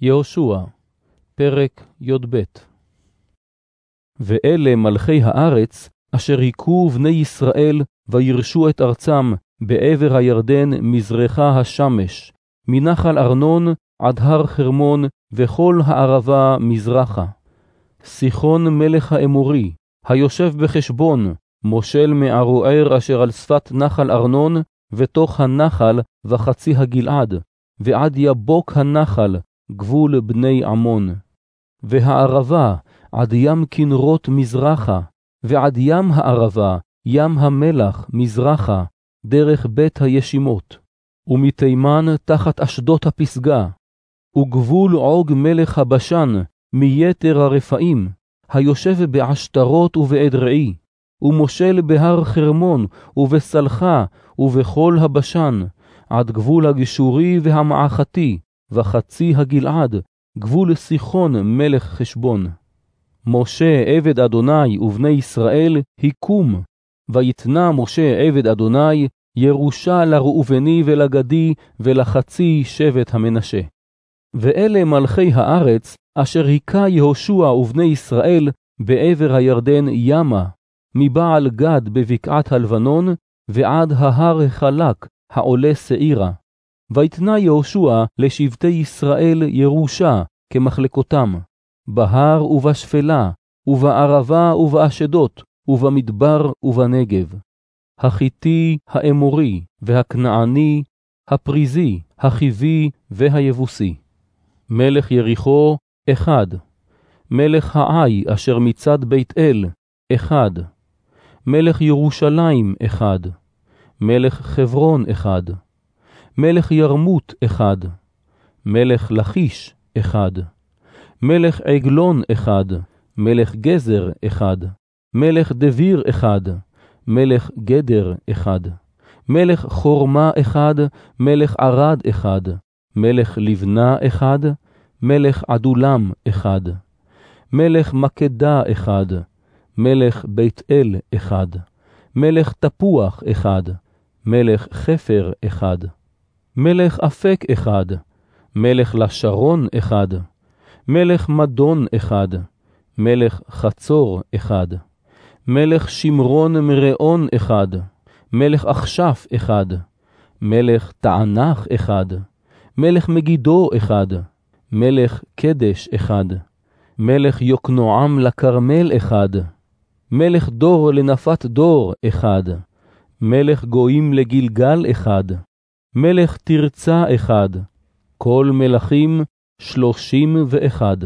יהושע, פרק י"ב ואלה מלכי הארץ, אשר היכו בני ישראל, וירשו את ארצם, בעבר הירדן מזרחה השמש, מנחל ארנון עד הר חרמון, וכל הערבה מזרחה. סיחון מלך האמורי, היושב בחשבון, מושל מערוער אשר על שפת נחל ארנון, ותוך הנחל וחצי הגלעד, ועד יבוק הנחל, גבול בני עמון. והערבה עד ים כנרות מזרחה, ועד ים הערבה, ים המלח מזרחה, דרך בית הישימות. ומתימן תחת אשדות הפסגה, וגבול עוג מלך הבשן, מיתר הרפאים, היושב בעשתרות ובאדרעי, ומושל בהר חרמון, ובסלחה, ובכל הבשן, עד גבול הגשורי והמעכתי, וחצי הגלעד, גבול סיחון מלך חשבון. משה עבד אדוני ובני ישראל היכום, ויתנה משה עבד אדוני ירושה לראובני ולגדי ולחצי שבט המנשה. ואלה מלכי הארץ, אשר היכה יהושע ובני ישראל בעבר הירדן ימה, מבעל גד בבקעת הלבנון, ועד ההר החלק, העולה שעירה. ויתנה יהושע לשבטי ישראל ירושה כמחלקותם, בהר ובשפלה, ובערבה ובאשדות, ובמדבר ובנגב. החיתי, האמורי, והכנעני, הפריזי, החיבי והיבוסי. מלך יריחו, אחד. מלך העי אשר מצד בית אל, אחד. מלך ירושלים, אחד. מלך חברון, אחד. מלך ירמות, אחד. מלך לכיש, אחד. מלך עגלון, אחד. מלך גזר, אחד. מלך דביר, אחד. מלך גדר, אחד. מלך חורמה, אחד. מלך ערד, אחד. מלך לבנה, אחד. מלך עדולם, אחד. מלך מקדה, אחד. מלך בית אל, אחד. מלך תפוח, אחד. מלך חפר, אחד. מלך אפק, אחד. מלך לשרון, אחד. מלך מדון, אחד. מלך חצור, אחד. מלך שמרון מראון, אחד. מלך אכשף, אחד. מלך תענך, אחד. מלך מגידו, אחד. מלך קדש, אחד. מלך יוקנועם לכרמל, אחד. מלך דור לנפת דור, אחד. מלך גויים לגלגל, אחד. מלך תרצה, אחד. כל מלכים שלושים ואחד.